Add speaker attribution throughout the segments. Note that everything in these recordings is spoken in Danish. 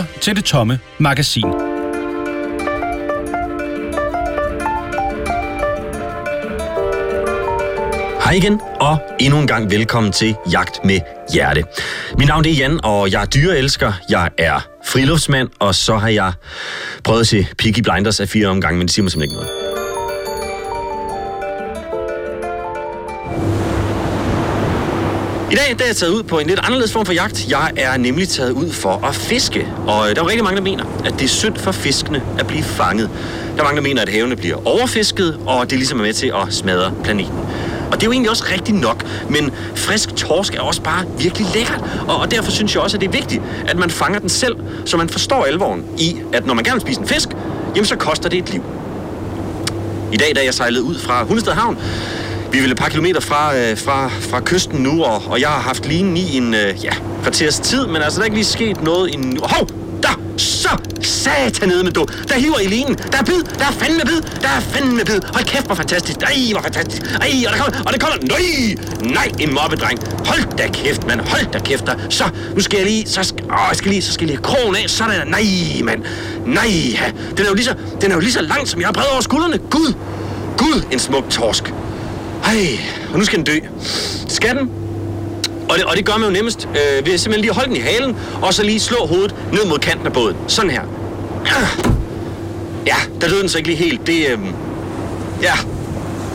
Speaker 1: lytter til det tomme magasin.
Speaker 2: Hej igen, og endnu en gang velkommen til Jagt med Hjerte. Mit navn er Jan, og jeg er dyreelsker. Jeg er friluftsmand, og så har jeg prøvet at se Piggy Blinders af fire omgange, men det siger mig simpelthen ikke noget. I dag der er jeg taget ud på en lidt anderledes form for jagt. Jeg er nemlig taget ud for at fiske. Og øh, der er rigtig mange, der mener, at det er synd for fiskene at blive fanget. Der er mange, der mener, at havene bliver overfisket, og det ligesom er med til at smadre planeten. Og det er jo egentlig også rigtigt nok, men frisk torsk er også bare virkelig lækkert. Og, og derfor synes jeg også, at det er vigtigt, at man fanger den selv, så man forstår alvoren i, at når man gerne vil spise en fisk, jamen så koster det et liv. I dag, da jeg sejlede ud fra Hundested Havn, vi er vel et par kilometer fra, øh, fra, fra kysten nu, og, og jeg har haft linen i en øh, ja, kvarters tid, men altså, der er ikke lige sket noget endnu. Hov! Der! Så! satanede med du! Der hiver i linen! Der er bid! Der er fandme bid! Der er fandme bid! Hold kæft, hvor fantastisk! Ej, hvor fantastisk! Ej, og der kommer, og det kommer... Nej! Nej, en mobbedreng! Hold da kæft, mand! Hold da kæft der! Så, nu skal jeg lige... Så skal, åh, jeg skal lige, så skal jeg lige krogen af. Sådan der. Nej, mand! Nej! ja. Den er jo lige så, den er jo lige så lang, som jeg har bredt over skuldrene. Gud! Gud, en smuk torsk! Ej, og nu skal den dø. Skal den? Og det, og det gør man jo nemmest øh, ved simpelthen lige at holde den i halen, og så lige slå hovedet ned mod kanten af båden. Sådan her. Ja, der døde den så ikke lige helt. Det, øh, ja,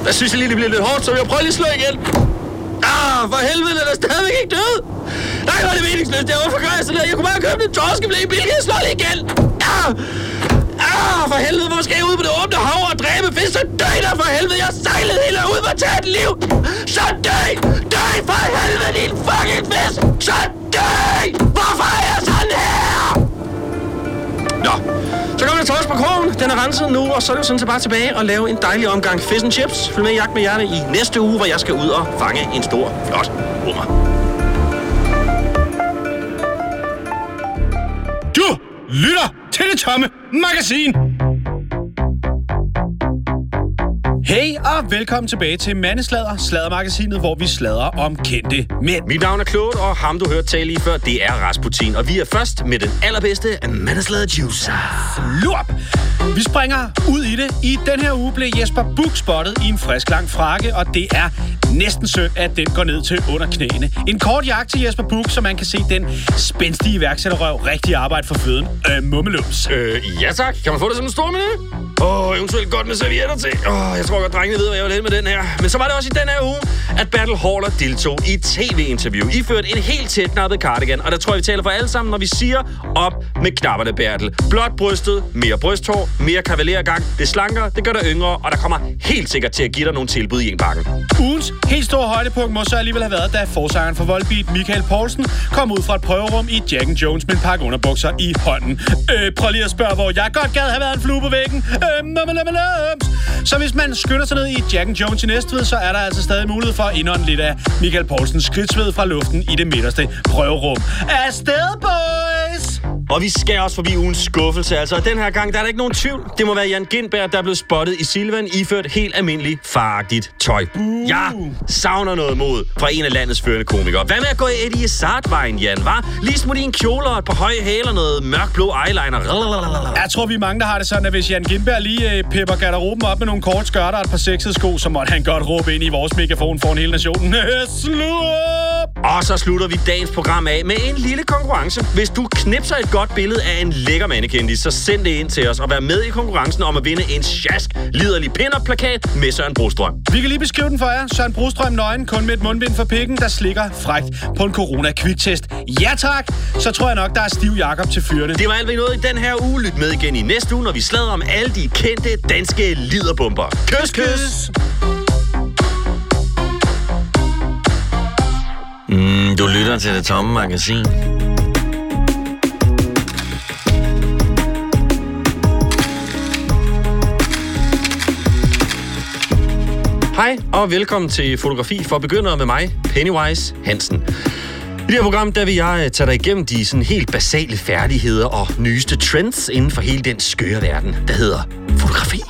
Speaker 2: der synes jeg lige, det bliver lidt hårdt, så jeg prøver lige at slå igen. Ah, for helvede, den er stadigvæk ikke død. Nej, hvor er det meningsløst. Jeg, hvorfor gør jeg sådan der? Jeg kunne bare købe den torskeblæ i billig. Jeg slår lige igen. Ah! Ah, for helvede, hvor skal jeg ud på det åbne hav og dræbe fisk? Så døj der for helvede, jeg sejlede hele ud for til et liv. Så dø! Dø for helvede, din fucking fisk. Så dø! hvorfor er jeg sådan her? Nå, så kommer der tors på krogen. Den er renset nu, og så er det jo sådan set bare tilbage og lave en dejlig omgang fish and chips. Følg med i jagt med Hjerne i næste uge, hvor jeg skal ud og fange en stor, flot hummer.
Speaker 1: Du lytter til det tomme magasin. Hej og velkommen tilbage til Mandeslader, Sladermagasinet, hvor vi sladrer om kendte mænd.
Speaker 2: Mit navn er Claude, og ham du hørte tale lige før, det er Rasputin. Og vi er først med den allerbedste af Mandeslader Juicer.
Speaker 1: Lurp! Vi springer ud i det. I den her uge blev Jesper Buch spottet i en frisk lang frakke, og det er næsten synd, at den går ned til under knæene. En kort jagt til Jesper Buch, så man kan se den spændstige iværksætterrøv rigtig arbejde for føden. Øh, mummelums.
Speaker 2: Øh, ja tak. Kan man få det som en stor menu? Åh, oh, eventuelt godt med servietter til. Åh, oh, jeg tror godt, drengene ved, hvad jeg vil hen med den her. Men så var det også i den her uge, at Battle Haller deltog i tv-interview. Iført en helt tæt knappet cardigan. Og der tror jeg, vi taler for alle sammen, når vi siger op med knapperne, Bertel. Blot brystet, mere brysthår, mere kavalergang. Det slanker, det gør dig yngre, og der kommer helt sikkert til at give dig nogle tilbud i en bakken.
Speaker 1: Ugens helt store højdepunkt må så alligevel have været, da forsangeren for Volbeat Michael Poulsen kom ud fra et prøverum i Jack and Jones med en pakke underbukser i hånden. Øh, prøv lige at spørge, hvor jeg godt gad have været en flue på væggen. Øh, så hvis man skynder sig ned i Jack and Jones i Næstved, så er der altså stadig mulighed for at indånde lidt af Michael Poulsens skridtsved fra luften i det midterste prøverum. Afsted, boys!
Speaker 2: Og vi skal også forbi ugens skuffelse. Altså, den her gang, der er der ikke nogen tvivl. Det må være Jan Gindberg, der er blevet spottet i Silvan, iført helt almindeligt faragtigt tøj. Uh savner noget mod fra en af landets førende komikere. Hvad med at gå Eddie Izzard-vejen, Jan, var? Lige smut i en kjole og et par høje hæler, noget mørkblå eyeliner.
Speaker 1: Jeg tror, vi er mange, der har det sådan, at hvis Jan Gindberg lige øh, pepper garderoben op med nogle kort skørter og et par sexede sko, så måtte han godt råbe ind i vores megafon foran hele nationen. Slut!
Speaker 2: Og så slutter vi dagens program af med en lille konkurrence. Hvis du knipser et godt billede af en lækker mandekendis, så send det ind til os og vær med i konkurrencen om at vinde en sjask liderlig pin-up-plakat med Søren Brostrøm.
Speaker 1: Vi kan lige beskrive den for jer. Søren Brostrøm nøgen, kun med et mundbind for pikken, der slikker frægt på en corona-kviktest. Ja tak! Så tror jeg nok, der er stiv Jakob til fyrene.
Speaker 2: Det var alt, vi nåede i den her uge. Lyt med igen i næste uge, når vi slader om alle de kendte danske liderbomber. Kys, kys!
Speaker 3: Mm, du lytter til det tomme magasin.
Speaker 2: Hej og velkommen til Fotografi for begyndere med mig, Pennywise Hansen. I det her program, der vil jeg øh, tage dig igennem de sådan helt basale færdigheder og nyeste trends inden for hele den skøre verden, der hedder fotografi.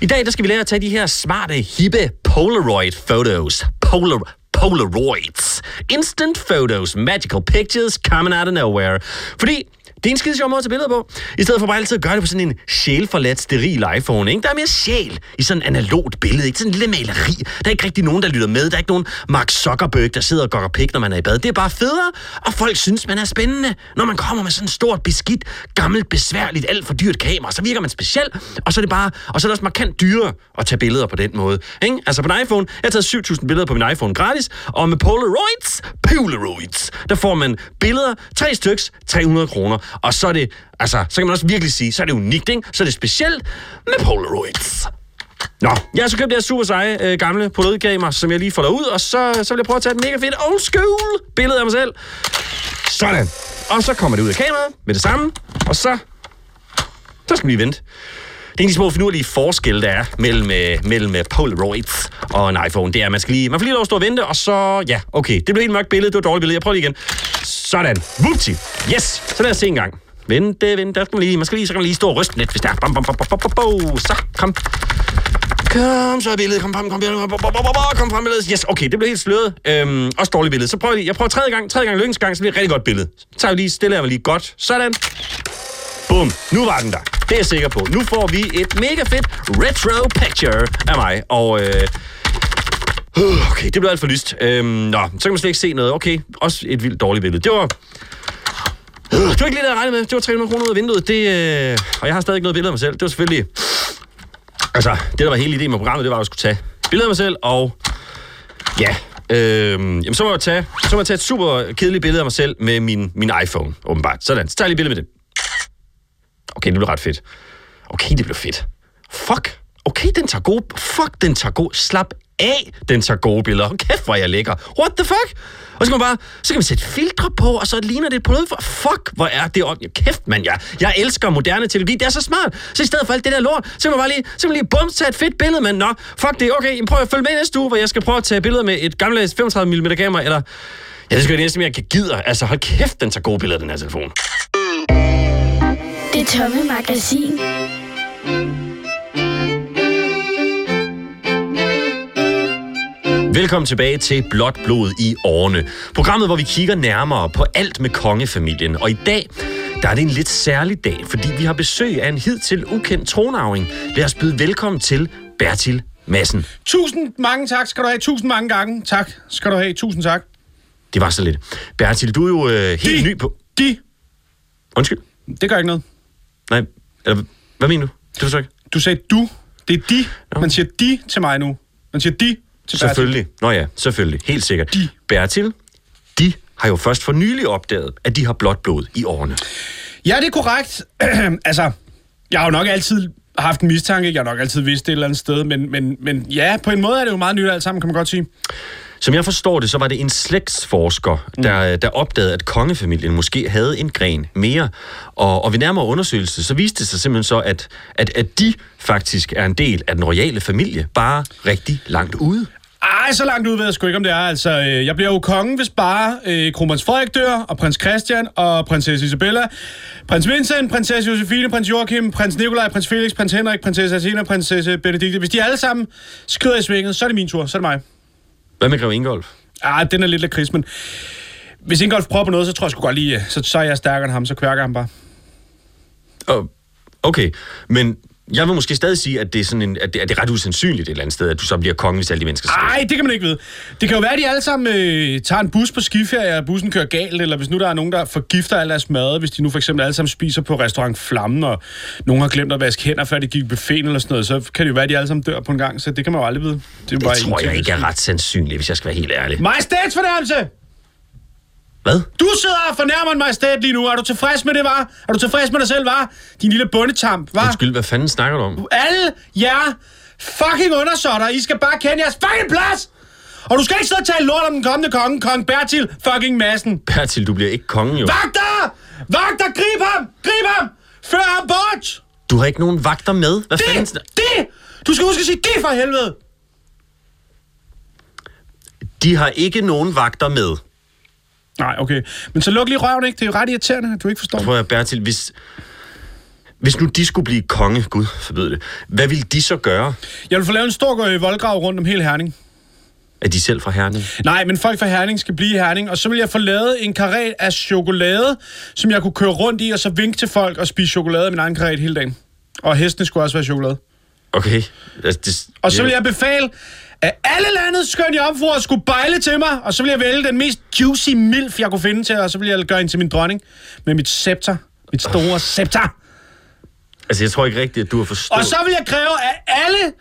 Speaker 2: I dag der skal vi lære at tage de her smarte, hippe Polaroid photos. Polar Polaroids. Instant photos, magical pictures coming out of nowhere. Fordi det er en skide sjov måde at tage billeder på. I stedet for bare altid at gøre det på sådan en sjælforladt, steril iPhone. Ikke? Der er mere sjæl i sådan en analogt billede. Ikke? Sådan en lille maleri. Der er ikke rigtig nogen, der lytter med. Der er ikke nogen Mark Zuckerberg, der sidder og gokker pik, når man er i bad. Det er bare federe, og folk synes, man er spændende. Når man kommer med sådan et stort, beskidt, gammelt, besværligt, alt for dyrt kamera, så virker man speciel. Og så er det bare, og så er det også markant dyrere at tage billeder på den måde. Ikke? Altså på en iPhone, jeg har taget 7.000 billeder på min iPhone gratis, og med Polaroids, Polaroids, der får man billeder, tre styks, 300 kroner. Og så er det, altså, så kan man også virkelig sige, så er det unikt, ikke? Så er det specielt med Polaroids. Nå, jeg har så købt det her super seje øh, gamle Polaroid-kamera, som jeg lige får ud, og så, så vil jeg prøve at tage et mega fedt old school billede af mig selv. Sådan. Og så kommer det ud af kameraet med det samme, og så, så skal vi vente. Det er en af de små finurlige forskelle, der er mellem, øh, mellem øh, Polaroids og en iPhone. Det er, at man, skal lige, man får lige lov at stå og vente, og så... Ja, okay. Det blev et mørkt billede. Det var et dårligt billede. Jeg prøver lige igen. Sådan. Vupti. Yes. Så lad os se en gang. Vente, vente. Der skal man, lige, man skal lige, så kan man lige stå og ryste lidt, hvis der er. Bam, bam, bam, bam, bam, bam. Så, kom. Kom, så billedet. Kom frem, kom, kom, kom, kom frem billedet. Yes, okay, det blev helt sløret. Øhm, også dårligt billede. Så prøver jeg, jeg prøver tredje gang, tredje gang lykkens gang, så bliver det et rigtig godt billede. Så tager vi lige, stille jeg lige godt. Sådan. Bum, nu var den der. Det er jeg sikker på. Nu får vi et mega fedt retro picture af mig. Og øh, okay, det blev alt for lyst. Øhm, nå, så kan man slet ikke se noget. Okay, også et vildt dårligt billede. Det var... Det var ikke lige det, jeg regnede med. Det var 300 kroner ud af vinduet. Det, øh, og jeg har stadig ikke noget billede af mig selv. Det var selvfølgelig... Altså, det der var hele ideen med programmet, det var, at jeg skulle tage billeder af mig selv, og ja, øh, jamen, så må jeg tage, så må jeg tage et super kedeligt billede af mig selv med min, min iPhone, åbenbart. Sådan, så tager jeg lige billede med det. Okay, det blev ret fedt. Okay, det blev fedt. Fuck. Okay, den tager gode... Fuck, den tager gode... Slap af, den tager gode billeder. Hold kæft, hvor jeg lækker. What the fuck? Og så kan man bare... Så kan man sætte filtre på, og så ligner det på noget for... Fuck, hvor er det... op- Kæft, mand, jeg, jeg elsker moderne teknologi. Det er så smart. Så i stedet for alt det der lort, så kan man bare lige, så kan man lige bum, tage et fedt billede, mand. Nå, fuck det. Okay, prøv at følge med næste uge, hvor jeg skal prøve at tage billeder med et gammeldags 35 mm kamera, eller... Ja, det skal jeg næsten jeg kan gider. Altså, hold kæft, den tager gode billeder, den her telefon.
Speaker 4: Det tomme magasin.
Speaker 2: Velkommen tilbage til Blåt Blod i årene. Programmet, hvor vi kigger nærmere på alt med kongefamilien. Og i dag, der er det en lidt særlig dag, fordi vi har besøg af en hidtil ukendt tronarving. Lad os byde velkommen til Bertil Madsen.
Speaker 1: Tusind mange tak skal du have. Tusind mange gange. Tak skal du have. Tusind tak.
Speaker 2: Det var så lidt. Bertil, du er jo øh, helt
Speaker 1: De.
Speaker 2: ny på...
Speaker 1: De.
Speaker 2: Undskyld.
Speaker 1: Det gør ikke noget.
Speaker 2: Nej, eller, hvad mener du? Det forstår ikke.
Speaker 1: Du sagde du. Det er de. Man siger de til mig nu. Man siger de til Bertil.
Speaker 2: Selvfølgelig. Nå ja, selvfølgelig. Helt sikkert.
Speaker 1: De.
Speaker 2: Bertil, de har jo først for nylig opdaget, at de har blåt blod i årene.
Speaker 1: Ja, det er korrekt. altså, jeg har jo nok altid haft en mistanke. Jeg har nok altid vidst det et eller andet sted. Men, men, men ja, på en måde er det jo meget nyt alt sammen, kan man godt sige.
Speaker 2: Som jeg forstår det, så var det en slægtsforsker, der, der opdagede, at kongefamilien måske havde en gren mere. Og, og ved nærmere undersøgelse, så viste det sig simpelthen så, at, at, at de faktisk er en del af den royale familie, bare rigtig langt ude.
Speaker 1: Ej, så langt ud ved jeg sgu ikke, om det er. Altså, øh, jeg bliver jo konge, hvis bare øh, kronprins Frederik dør, og prins Christian, og prinsesse Isabella, prins Vincent, prinsesse Josefine, prins Joachim, prins Nikolaj, prins Felix, prins Henrik, prinsesse Athena, prinsesse Benedikte. Hvis de alle sammen skrider i svinget, så er det min tur, så er det mig.
Speaker 2: Hvad med Grev Ingolf?
Speaker 1: Ah, den er lidt lakrids, men hvis Ingolf prøver på noget, så tror jeg sgu godt lige, så, så er jeg stærkere end ham, så kværker han bare.
Speaker 2: Oh, okay, men jeg vil måske stadig sige, at det er, sådan en, at det, at det er ret usandsynligt et eller andet sted, at du så bliver konge, hvis alle de mennesker.
Speaker 1: Nej, det kan man ikke vide. Det kan jo være, at de alle sammen øh, tager en bus på skiferie, og bussen kører galt, eller hvis nu der er nogen, der forgifter al deres mad, hvis de nu for eksempel alle sammen spiser på restaurant Flammen, og nogen har glemt at vaske hænder, før de gik i buffeten eller sådan noget, så kan det jo være, at de alle sammen dør på en gang, så det kan man jo aldrig vide. Det, er
Speaker 2: Det
Speaker 1: bare
Speaker 2: tror jeg ikke er ret sandsynligt, hvis jeg skal være helt ærlig.
Speaker 1: Majestætsfornærmelse!
Speaker 2: Hvad?
Speaker 1: Du sidder og fornærmer en majestæt lige nu. Er du tilfreds med det, var? Er du tilfreds med dig selv, var? Din lille bundetamp, var?
Speaker 2: Undskyld, hvad fanden snakker du om?
Speaker 1: Alle jer fucking undersåtter, I skal bare kende jeres fucking plads! Og du skal ikke sidde og tale lort om den kommende konge, kong Bertil fucking massen.
Speaker 2: Bertil, du bliver ikke konge jo.
Speaker 1: Vagter! Vagter, grib ham! Grib ham! Før ham bort!
Speaker 2: Du har ikke nogen vagter med. Hvad fanden?
Speaker 1: Det!
Speaker 2: snak-
Speaker 1: Det! Du skal huske at sige det for helvede!
Speaker 2: De har ikke nogen vagter med.
Speaker 1: Nej, okay. Men så luk lige røven, ikke? Det er jo ret irriterende, at du ikke forstår.
Speaker 2: Prøv at Bertil, hvis... Hvis nu de skulle blive konge, gud forbyde det, hvad ville de så gøre?
Speaker 1: Jeg vil få lavet en stor øh, voldgrav rundt om hele Herning.
Speaker 2: Er de selv fra Herning?
Speaker 1: Nej, men folk fra Herning skal blive i Herning, og så vil jeg få lavet en karet af chokolade, som jeg kunne køre rundt i, og så vinke til folk og spise chokolade af min egen karet hele dagen. Og hestene skulle også være chokolade.
Speaker 2: Okay. Altså, det,
Speaker 1: Og så vil jeg befale, at alle landets skønne jomfruer skulle bejle til mig, og så vil jeg vælge den mest juicy milf, jeg kunne finde til, og så vil jeg gøre hende til min dronning med mit scepter. Mit store scepter.
Speaker 2: Altså, jeg tror ikke rigtigt, at du har forstået...
Speaker 1: Og så vil jeg kræve, at alle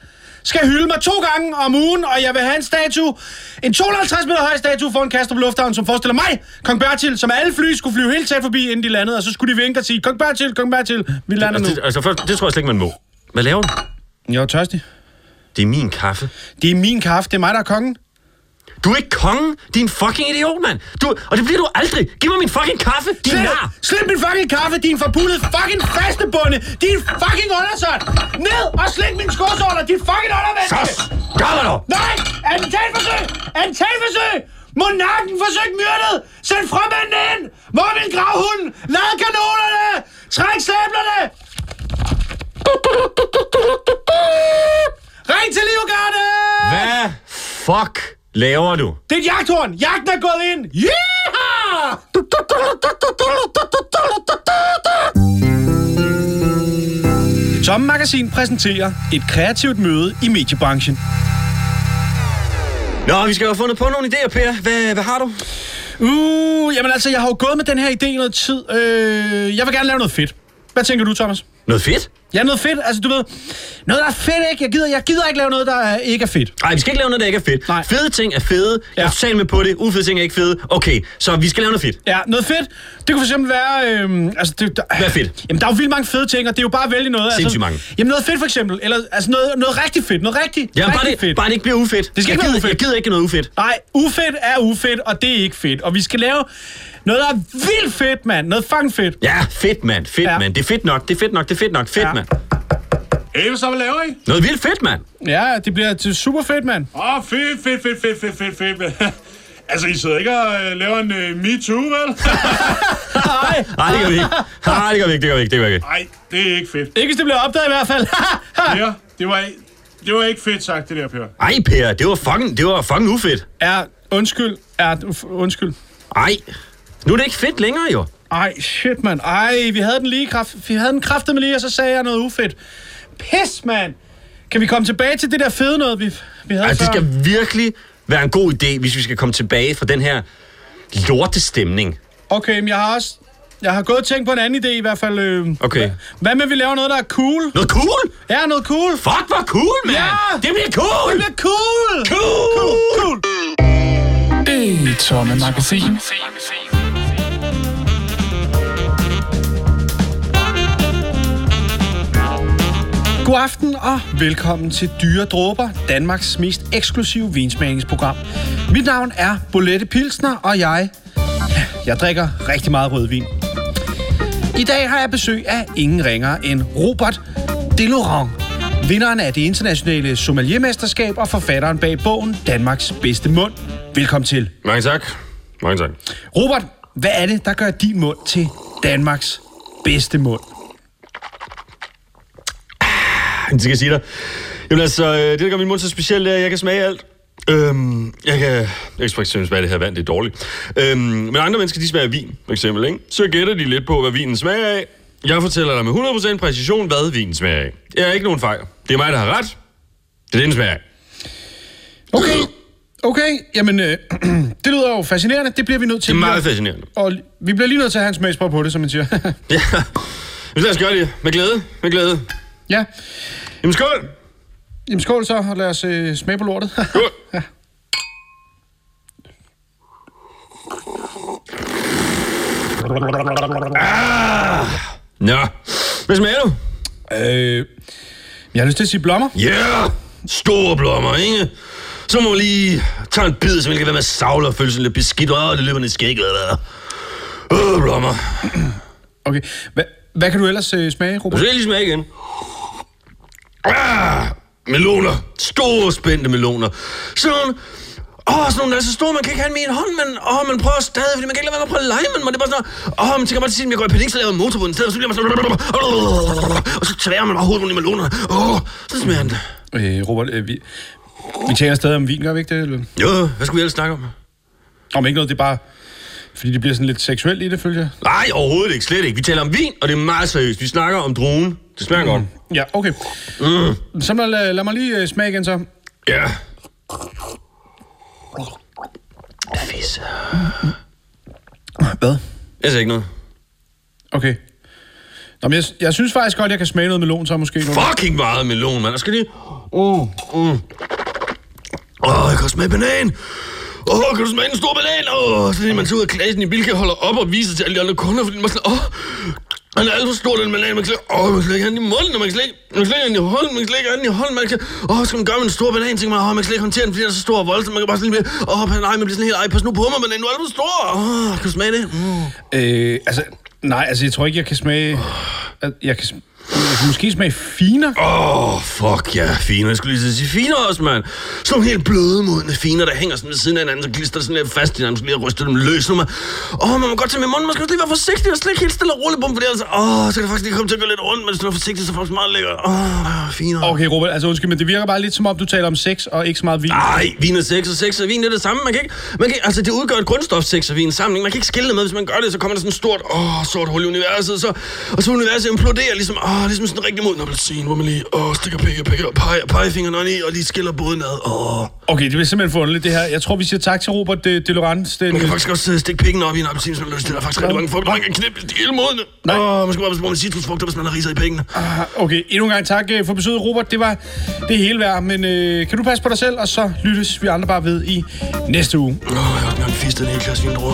Speaker 1: skal hylde mig to gange om ugen, og jeg vil have en statue, en 250 meter høj statue foran Kastrup Lufthavn, som forestiller mig, Kong Bertil, som alle fly skulle flyve helt tæt forbi, inden de landede, og så skulle de vinke og sige, Kong Bertil, Kong Bertil, vi lander nu.
Speaker 2: altså, det, altså, først, det tror jeg slet ikke, man må. Hvad laver du?
Speaker 1: Jeg er tørstig.
Speaker 2: Det er min kaffe.
Speaker 1: Det er min kaffe, det er mig, der er kongen.
Speaker 2: Du er ikke kongen. Det er en fucking idiot, mand. Du, og det bliver du aldrig. Giv mig min fucking kaffe, din
Speaker 1: Slip,
Speaker 2: nar.
Speaker 1: slip min fucking kaffe, din forbudede fucking fastebunde, din fucking undersøgt. Ned og slik min skosåler, din fucking undervendt.
Speaker 2: Så gør det dog.
Speaker 1: Nej! Attentatforsøg! Attentatforsøg! Monarken forsøgt myrdet! Send frømændene ind! Hvor er min gravhund? Lad kanonerne! Træk sablerne! Ring til Livgarde!
Speaker 2: Hvad fuck laver du?
Speaker 1: Det er et jagthorn! Jagten er gået ind! Yeehaw! Tomme Magasin præsenterer et kreativt møde i mediebranchen.
Speaker 2: Nå, vi skal jo have fundet på nogle idéer, Per. Hvad, hvad har du?
Speaker 1: Uh, jamen altså, jeg har jo gået med den her idé i noget tid. Øh, jeg vil gerne lave noget fedt. Hvad tænker du, Thomas?
Speaker 2: Noget fedt?
Speaker 1: Ja, noget fedt. Altså, du ved, noget, der er fedt, ikke? Jeg gider, jeg gider ikke lave noget, der er, ikke er fedt.
Speaker 2: Nej, vi skal ikke lave noget, der ikke er fedt.
Speaker 1: Nej.
Speaker 2: Fede ting er fede. Jeg
Speaker 1: Ja.
Speaker 2: er totalt med på det. Ufede ting er ikke fede. Okay, så vi skal lave noget fedt.
Speaker 1: Ja, noget fedt. Det kunne for eksempel være... Øh, altså, det, der,
Speaker 2: Hvad er fedt?
Speaker 1: Jamen, der er jo vildt mange fede ting, og det er jo bare at vælge noget.
Speaker 2: Sindssygt
Speaker 1: altså,
Speaker 2: mange.
Speaker 1: Jamen, noget fedt for eksempel. Eller altså noget, noget rigtig fedt. Noget rigtig,
Speaker 2: Ja, bare
Speaker 1: rigtig
Speaker 2: det,
Speaker 1: fedt.
Speaker 2: bare det ikke bliver ufedt.
Speaker 1: Det skal
Speaker 2: jeg
Speaker 1: ikke være
Speaker 2: gider,
Speaker 1: ufedt.
Speaker 2: Jeg gider ikke noget ufedt.
Speaker 1: Nej, ufedt er ufedt, og det er ikke fedt. Og vi skal lave noget, der er vildt fedt, mand. Noget fucking fedt.
Speaker 2: Ja, fedt, mand. Fedt,
Speaker 1: Ja.
Speaker 2: mand. Det er fedt nok. Det er fedt nok. Det er fedt nok. Fedt,
Speaker 1: Ja.
Speaker 2: mand.
Speaker 4: Hey, så, hvad laver I?
Speaker 2: Noget vildt fedt, mand.
Speaker 1: Ja, det bliver til super fedt, mand.
Speaker 4: Åh, oh, fedt, fedt, fedt, fedt, fedt, fedt, fedt. altså, I sidder ikke og uh, laver en uh, MeToo, vel?
Speaker 1: Nej,
Speaker 2: Nej, det gør vi ikke. Nej, det gør vi ikke. Det gør vi ikke. Det gør vi ikke.
Speaker 4: Nej, det er ikke fedt.
Speaker 1: ikke hvis det bliver opdaget i hvert fald.
Speaker 4: Ja, det var, det var ikke fedt sagt, det der, Per.
Speaker 2: Ej, Per, det var fucking, det var fucking ufedt.
Speaker 1: er undskyld. Er undskyld.
Speaker 2: Ej, nu er det ikke fedt længere, jo.
Speaker 1: Ej, shit, mand. Ej, vi havde den lige kraft. Vi havde den kraftet med lige, og så sagde jeg noget ufedt. Pis, mand. Kan vi komme tilbage til det der fede noget, vi, vi havde
Speaker 2: Ej, det skal virkelig være en god idé, hvis vi skal komme tilbage fra den her lortestemning.
Speaker 1: Okay, men jeg har også... Jeg har gået og tænkt på en anden idé i hvert fald. Øh,
Speaker 2: Okay.
Speaker 1: Hvad, hvad med, vi laver noget, der er cool?
Speaker 2: Noget cool?
Speaker 1: Ja, noget cool.
Speaker 2: Fuck, hvor cool, mand!
Speaker 1: Ja!
Speaker 2: Det bliver cool!
Speaker 1: Det bliver cool!
Speaker 2: Cool!
Speaker 1: Cool!
Speaker 5: Det tomme magasin.
Speaker 1: God aften og velkommen til Dyre Dråber, Danmarks mest eksklusive vinsmagingsprogram. Mit navn er Bolette Pilsner, og jeg, jeg drikker rigtig meget rødvin. I dag har jeg besøg af ingen ringer end Robert Delorant, vinderen af det internationale sommeliermesterskab og forfatteren bag bogen Danmarks bedste mund. Velkommen til.
Speaker 2: Mange tak. Mange tak.
Speaker 1: Robert, hvad er det, der gør din mund til Danmarks bedste mund?
Speaker 2: Det skal jeg sige dig. Jamen altså, øh, det, der gør min mund så speciel, det er, at jeg kan smage alt. Øhm, jeg kan... Jeg kan synes, hvad det her vand det er dårligt. Øhm, men andre mennesker, de smager vin, for eksempel, ikke? Så gætter de lidt på, hvad vinen smager af. Jeg fortæller dig med 100% præcision, hvad vinen smager af. Jeg er ikke nogen fejl. Det er mig, der har ret. Det er det, den smager af.
Speaker 1: Okay, okay, jamen øh, det lyder jo fascinerende. Det bliver vi nødt til.
Speaker 2: Det er meget
Speaker 1: at-
Speaker 2: fascinerende.
Speaker 1: Og vi bliver lige nødt til at have en smagsprøve på det, som man siger.
Speaker 2: Ja. Men lad os gøre det. Med glæde. Med glæde.
Speaker 1: ja,
Speaker 2: Jamen skål.
Speaker 1: jamen skål så, og lad os øh, smage på lortet.
Speaker 2: Skål. Ah. Nå. Hvad smager du?
Speaker 1: øh, jeg har lyst til at sige blommer.
Speaker 2: Ja, yeah! store blommer, ikke? Så må lige tage en bid, så man kan være med at savle og føle sig lidt beskidt. Åh, det løber ned i skægget, eller Åh, blommer.
Speaker 1: Okay, hvad, hvad kan du ellers øh, smage, Robert?
Speaker 2: kan jeg lige smage igen. Ah, meloner. Store, spændte meloner. Sådan Åh, sådan nogle, der er så store, man kan ikke have dem i en hånd, men åh, man prøver stadig, fordi man kan ikke lade være med at prøve at lege med dem, og det er bare sådan, åh, man tænker bare til at jeg går i panik, så laver jeg motor på den sted, og så bliver man sådan, og så tværer man bare hovedet rundt i melonerne. Åh, så smager den.
Speaker 1: Øh, Robert, øh, vi, Vi taler stadig om vin, gør vi ikke det? Eller?
Speaker 2: Jo, hvad skulle vi ellers snakke om?
Speaker 1: Om ikke noget, det er bare... Fordi det bliver sådan lidt seksuelt i det, følger jeg.
Speaker 2: Nej, overhovedet ikke. Slet ikke. Vi taler om vin, og det er meget seriøst. Vi snakker om druen. Det smager godt.
Speaker 1: Ja, okay. Mm. Så lad, lad mig lige øh, smage igen så.
Speaker 2: Ja. Fisse.
Speaker 1: Hvad?
Speaker 2: Jeg ser ikke noget.
Speaker 1: Okay. Nå, men jeg, jeg synes faktisk godt, jeg kan smage noget melon, så måske. Nu.
Speaker 2: Fucking meget melon, mand. Der skal lige... Uh, uh. Åh, oh, jeg kan smage banan. Åh, oh, kan du smage en stor banan? Åh, oh, så lige man tager ud af klassen i Bilka holder op og viser til alle de andre kunder, fordi man sådan, åh, oh, han er alt for stor, den banan. Man kan slet, åh, man kan slet ikke have den i munden, man kan slet ikke, man kan slet ikke have den i hånden, man kan slet ikke have den i hånden. Man kan, åh, skal man gøre med en stor banan? Tænker man, åh, man kan slet ikke håndtere den, fordi den er så stor og voldsom. Man kan bare sådan lige, åh, nej, man bliver sådan helt, ej, pas nu på mig, banan, nu er den for stor. Åh, kan du smage det? Mm.
Speaker 1: Øh, altså, nej, altså, jeg tror ikke, jeg kan smage... Jeg kan, smage, kan måske smage finer.
Speaker 2: Åh, oh, fuck ja, finer. Jeg skulle lige sige finer også, mand. Sådan nogle helt bløde modne finer, der hænger sådan ved siden af hinanden, så klister sådan lidt fast i hinanden, så lige at ryste dem løs. Åh, oh, man må godt tage med munden, man skal også lige være forsigtig og slik helt stille og roligt på dem, fordi ellers, åh, oh, så kan det faktisk lige komme til at gå lidt rundt, men hvis du er forsigtig, så det faktisk meget lækkert. Åh, oh, finer.
Speaker 1: Okay, Robert, altså undskyld, men det virker bare lidt som om, du taler om sex og ikke så meget vin.
Speaker 2: Nej, vin er sex, og sex og vin det er det samme. Man kan ikke, man kan, altså, det udgør et grundstof, sex og vin sammen. ikke? Man kan ikke skille det med, hvis man gør det, så kommer der sådan et stort, åh, sort hul i universet, så, og så universet imploderer ligesom, åh, ligesom sådan en rigtig moden appelsin, hvor man lige, åh, stikker pege, pege, og pege, pegefingeren i, og lige skiller båden ad. Åh.
Speaker 1: Okay, det bliver simpelthen for underligt, det her. Jeg tror, vi siger tak til Robert de, de Laurent. Den,
Speaker 2: Man kan faktisk også stikke pikken op i en appelsin, som man har lyst til. Der er faktisk rigtig mange folk, der kan knippe, de helt modne.
Speaker 1: Nej.
Speaker 2: Åh, man skal bare passe på med citrusfrugter, hvis man har riser i pikkene.
Speaker 1: Ah, Okay, endnu en gang tak øh, for besøget, Robert. Det var det hele værd, men øh, kan du passe på dig selv, og så lyttes vi andre bare ved i næste uge.
Speaker 2: Åh, jeg har fistet en hel klasse vindruer.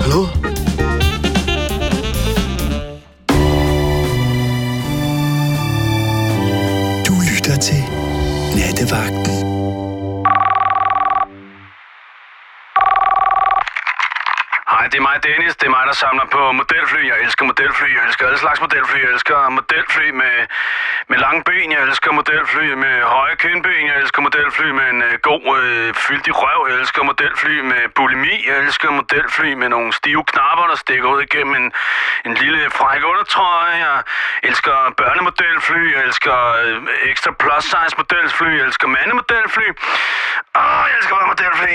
Speaker 2: Hallo?
Speaker 6: Nattevagten.
Speaker 7: Det er mig, Dennis. Det er mig, der samler på modelfly. Jeg elsker modelfly. Jeg elsker alle slags modelfly. Jeg elsker modelfly med, med lange ben. Jeg elsker modelfly med høje kindben. Jeg elsker modelfly med en øh, god øh, fyldig røv. Jeg elsker modelfly med bulimi. Jeg elsker modelfly med nogle stive knapper, der stikker ud igennem en, en lille fræk undertrøje. Jeg elsker børnemodelfly. Jeg elsker øh, ekstra plus size modelfly. Jeg elsker mandemodelfly. Åh, jeg elsker bare modelfly.